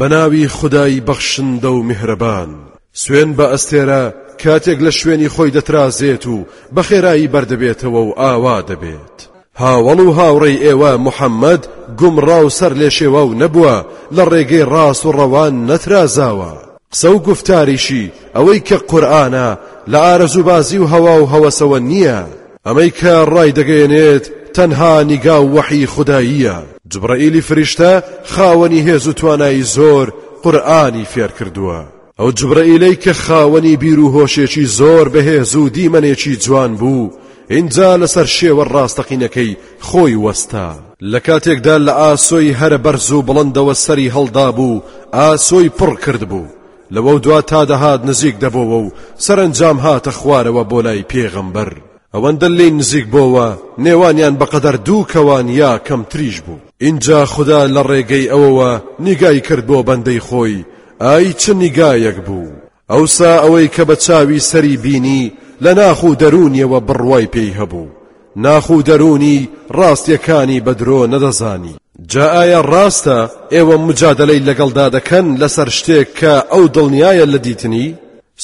بەناوی خودای بەخشندە و میهرەبان. سوێن بە ئەستێرە کاتێک لە شوێنی خۆی دەترازێت و بەخێرایی بەردەبێتەوە و ئاوا دەبێت. هاوەڵ و هاوڕێی ئێوە محەمەد گومڕا و سەرلێشێواو نەبووە، لە ڕێگەی ڕاست و ڕەوا نەترازاوە. قسە و گوفتاریشی، ئەوەی کە قورئانە، لە ئارەزووبازی و هەوا و هەوەسەوە نییە، ئەمەی کە ڕایدەگەیەنێت تەنها نیگا و وەحی خوداییە. جوبڕەئیلی فریشتە خاوەنی هێز و توانایی زۆر قورئانی فێرکردووە. ئەو جوبڕەئیلەی کە خاوەنی بیر و هۆشێکی زۆر بەهێز و دیمەنێکی جوان بوو، ئینجا لەسەر شێوە ڕاستەقینەکەی خۆی وەستا. لە کاتێکدا لە ئاسۆی هەرە بەرز و بڵندەوە سەری هەڵدابوو، ئاسۆی پڕکردبوو. لەوەو دوا تا دەهات نزیک دەبۆوە و سەرەنجام هاتە خوارەوە بۆ لای پێغەمبەر ئەوەندە لێی نزیک بۆوە نێوانیان بەقەدەر دوو کەوان یا کەمتریش بوو ئینجا خودا لە ڕێگەی ئەوەوە نیگای کرد بۆ بەندەی خۆی ئای چ نیگایەک بوو ئەوسا ئەوەی کە بە چاوی سەری بینی لە ناخ و دەروونیەوە بڕوای پێی هەبوو ناخ و دەروونی ڕاستیەکانی بە درۆ نەدەزانی جا ئایا ڕاستە ئێوە مجادلەی لەگەڵدا دەکەن لەسەر شتێک کە ئەو دڵنیایە لە دیتنی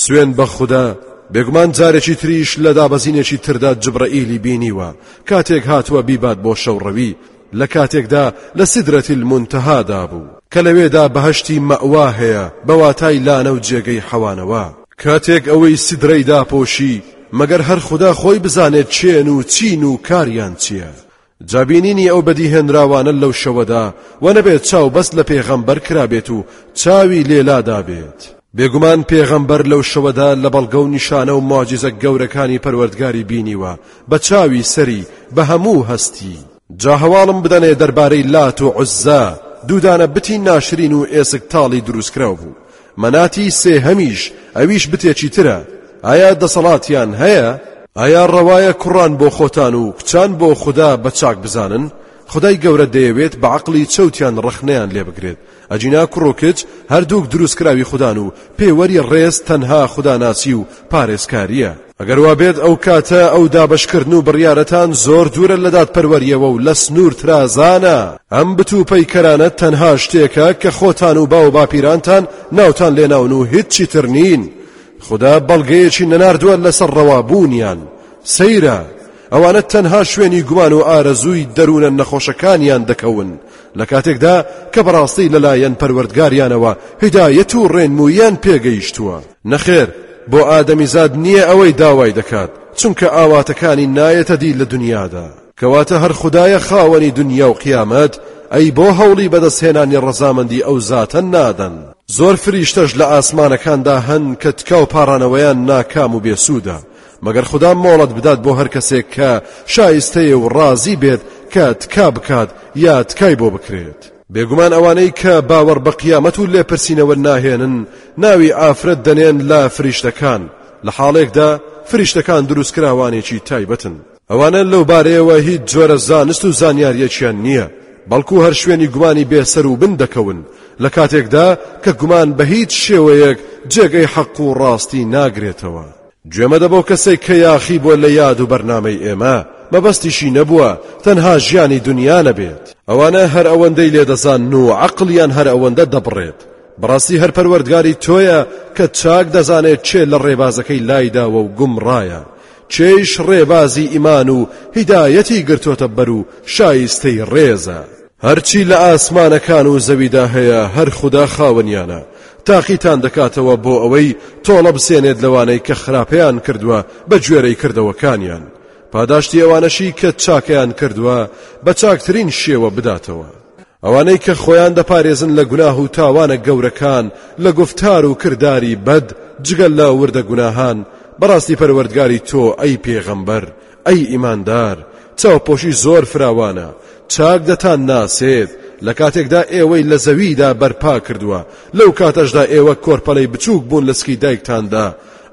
سوێن بە خودا بێگومان جارێکی تریش لە دابەزینێکی تردا جبرەئیلی بینیوە کاتێک هاتووە بیبات بۆ شەوڕەوی لە کاتێکدا لە سدرەتی المنتهی دا بوو، کە لەوێدا بەهەشتی مەئوا هەیە بە واتای لانە و جێگەی حەوانەوە. کاتێک ئەوەی سدرەی داپۆشی، مەگەر هەر خودا خۆی بزانێت کێن و چین و کاریان چییە، جا بینینی ئەو بەدیهێنراوانە لەو شەوەدا، وە نەبێت چاو بەست لە پێغەمبەر کرابێت و چاوی لێ لادابێت، بێگومان پێغەمبەر لەو شەوەدا لە بەڵگە و نیشانە و موعجیزە گەورەکانی پەروەردگاری بینیوە بە چاوی سەری بە هەموو هەستی. جا هەواڵم بدەنێ دەربارەی لات و عوززا، دوو دانە بتی ناشرین و ئێسک تاڵی دروستکراو بوو، مەناتی سێهەمیش ئەویش بتێکی ترە، ئایا دەسەڵاتیان هەیە؟ ئایا ڕەوایە کوڕان بۆ خۆتان و کچان بۆ خودا بە چاک بزانن؟ خودای گەورە دەیەوێت بە عەقڵی چەوتیان ڕەخنەیان لێ بگرێت، ئەگینا کوڕ و کچ هەردووک دروستکراوی خودان و پێوەری ڕێز تەنها خوداناسی و پارێزکارییە. ئەگەر وابێت ئەو کاتە ئەو دابەشکردن و بڕیارەتان زۆر دوورە لە دادپەروەرییەوە و لە سنوور ترازانە. ئەم بتوپەیکەرانە تەنها شتێکە کە خۆتان و باوباپیرانتان ناوتان لێناون و هیچی تر نین. خودا بەڵگەیەکی نەناردووە لەسەر ڕەوابوونیان. سەیرە! ئەوانە تەنها شوێنی گومان و ئارەزووی دەروونە نەخۆشەکانیان دەکەون، لە کاتێکدا کە بەڕاستی لەلایەن پەروەردگاریانەوە هیدایەت و ڕێنمووییان پێگەیشتووە. نەخێر، بۆ ئادەمیزاد نییە ئەوەی داوای دەکات، چونکە ئاواتەکانی نایەتە دی لە دونیادا. کەواتە هەر خودایە خاوەنی دونیا و قیامەت، ئەی بۆ هەوڵی بەدەستهێنانی ڕەزامەندی ئەو زاتە نادەن؟ زۆر فریشتەش لە ئاسمانەکاندا هەن کە تکا و پاڕانەوەیان ناکام و بێسوودە، مەگەر خودا مۆڵەت بدات بۆ هەر کەسێک کە شایستەیە و ڕازی بێت کە تکا بکات یا تکای بۆ بکرێت. بێگومان ئەوانەی کە باوەڕ بە قیامەت و لێپرسینەوە ناهێنن ناوی ئافرەت دەنێن لە فریشتەکان لە حاڵێکدا فریشتەکان دروستکراوانێکی تایبەتن ئەوانە لەو بارەیەوە هیچ جۆرە زانست و زانیاریەکیان نییە بەڵکو هەر شوێنی گومانی بێسەر و بن دەکەون لە کاتێکدا کە گومان بە هیچ شێوەیەک جێگەی حەق و ڕاستی ناگرێتەوە گوێ مەدە بەو کەسەی کە یاخی بووە لە یاد و بەرنامەی ئێمە، مەبەستیشی نەبووە تەنها ژیانی دونیا نەبێت، ئەوانە هەر ئەوەندەی لێ دەزانن و عەقڵیان هەر ئەوەندە دەبڕێت، بەڕاستی هەر پەروەردگاری تۆیە کە چاک دەزانێت کێ لە ڕێبازەکەی لایداوە و گومڕایە، کێیش ڕێبازی ئیمان و هیدایەتی گرتۆتە بەر و شایستەی ڕێزە. هەرچی لە ئاسمانەکان و زەویدا هەیە هەر خودا خاوەنیانە، تاقیتان دەکاتەوە بۆ ئەوەی تۆڵە بسێنێت لەوانەی کە خراپەیان کردووە بە گوێرەی کردەوەکانیان، پاداشتی ئەوانەشی کە چاکەیان کردووە بە چاکترین شێوە بداتەوە. ئەوانەی کە خۆیان دەپارێزن لە گوناه و تاوانە گەورەکان لە گوفتار و کرداری بەد جگە لە وردە گوناهان، بەڕاستی پەروەردگاری تۆ ئەی پێغەمبەر ئەی ئیماندار چاوپۆشی زۆر فراوانە چاک دەتان ناسێت لە کاتێکدا ئێوەی لە زەویدا بەرپا کردووە لەو کاتەشدا ئێوە کۆرپەلەی بچووک بوون لە سکی دایکتاندا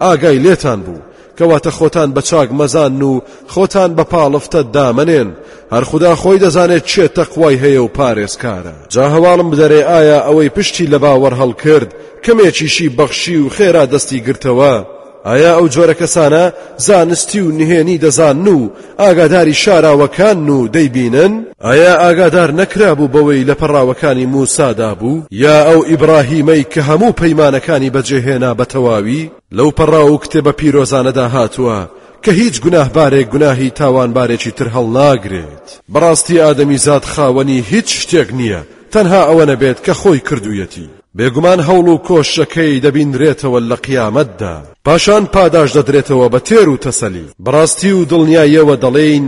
ئاگای لێتان بوو کەواتە خۆتان بە چاک مەزان و خۆتان بە پاڵفتە دامنێن هەر خدا خۆی دەزانێت چێ تەقوای هەیە و پارێزکارە جا هەواڵم بدەرێ ئایا ئەوەی پشتی لە باوەڕ هەڵکرد کەمێکیشی بەخشی و خێرا دەستی گرتەوە ئایا ئەو جۆرە کەسانە زانستی و نهێنی دەزانن و ئاگاداری شاراوەکان و دەیبینن؟ ئایا ئاگادار نەکرابوو بەوەی لە پەڕاوەکانی موسادا بوو؟ یا ئەو ئیبڕاهیمەی کە هەموو پەیمانەکانی بەجێهێنا بە تەواوی؟ لەو پەڕاو و کتێبە پیرۆزانەدا هاتووە کە هیچ گوناهبارێک گوناهی تاوانبارێکی تر هەڵناگرێت. بەڕاستی ئادەمیزاد خاوەنی هیچ شتێک نییە تەنها ئەوە نەبێت کە خۆی کردوویەتی. بێگومان هەوڵ و کۆششەکەی دەبینرێتەوە لە قیامەتدا، پاشان پاداش دەدرێتەوە بە تێر و تەسەلی. بەڕاستی و دڵنیاییەوە دەڵێین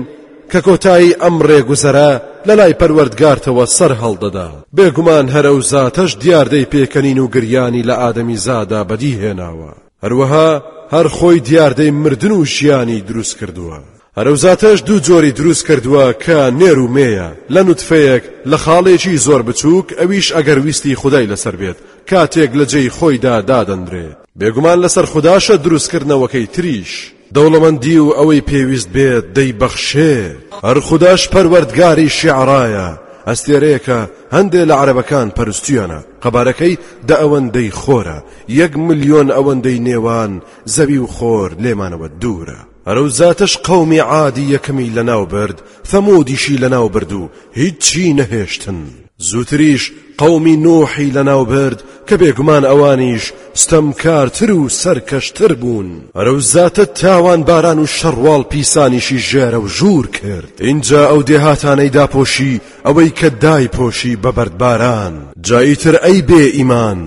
کە کۆتایی ئەم ڕێگوزەرە لەلای پەروەردگارتەوە سەرهەڵدەدات، بێگومان هەر ئەو زاتەش دیاردەی پێکەنین و گریانی لە ئادەمیزادا بەدیهێناوە، هەروەها هەر خۆی دیاردەی مردن و ژیانی دروستکردووە، هەرەوزاتەش دوو جۆری دروست کردووە کە نێر و مێیە لە نوتفەیەک لە خاڵێکی زۆر بچووک ئەویش ئەگەر ویستی خودای لەسەر بێت کاتێک لە جێی خۆیدا دادەنرێت بێگومان لەسەر خوداشە دروست کردنەوەکەی تریش دەوڵەمەندی و ئەوەی پێویست بێت دەیبەخشێت هەر خوداش پەروەردگاری شیعرایە ئەستێرەیەکە هەندێ لە عەرەبەکان پەرستویانە قەبارەکەی دە ئەوەندەی خۆرە یەک ملیۆن ئەوەندەی نێوان زەوی و خۆر لێمانەوە دوورە هەرەوزاتەش قەومی عادی یەکەمی لەناو برد ثەمودیشی لەناو برد و هیچی نەهێشتن زووتریش قەومی نوحی لەناو برد کە بێگومان ئەوانیش ستەمکارتر و سەرکەشتر بوون هەرەوزاتە تاوان باران و شەڕواڵ پیسانیشی ژێرە و ژوور کرد ئینجا ئەو دێهاتانەی داپۆشی ئەوەی کە دایپۆشی بە بەردباران جا ئیتر ئەی بێ ئیمان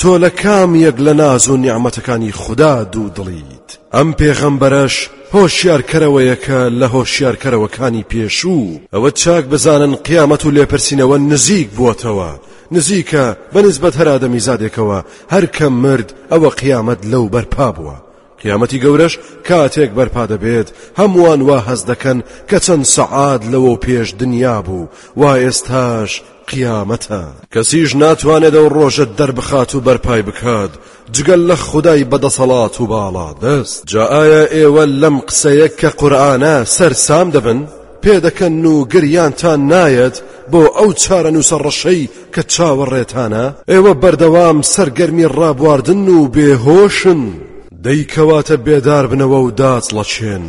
تۆ لە کام یەک لە ناز و نیعمەتەکانی خودا دوو دڵیت ئەم پێغەمبەرەش هۆشیارکەرەوەیە کە لە هۆشیارکەرەوەکانی پێشوو ئەوە چاک بزانن قیامەت و لێپرسینەوە نزیک بووەتەوە نزیکە بەنسبەت هەر ئادەمیزادێکەوە هەر کە مرد ئەوە قیامەت لەو بەرپا بووە قیامەتی گەورەش کاتێک بەرپا دەبێت هەمووان وا هەست دەکەن کە چەند سەعات لەوەو پێش دنیا بوو وا ئێستاش قیامەتە کەسیش ناتوانێت ئەو ڕۆژە دەربخات و بەرپای بکات جگەل لە خودای بەدەسەڵات و باڵا دەست جا ئایا ئێوە لەم قسەیە کە قورئانە سەرسام دەبن؟ پێدەکەن و گریانتان نایەت بۆ ئەو چارەنووسە ڕەشەی کە چاوەڕێتانە؟ ئێوە بەردەوام سەرگەرمی ڕابواردن و بێهۆشن. دەی کەواتە بێداربنەوە و داچڵەچێن،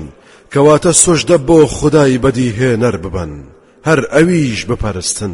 کەواتە سوژدە بۆ خودای بەدیهێنەر ببەن، هەر ئەویش بپەرستن.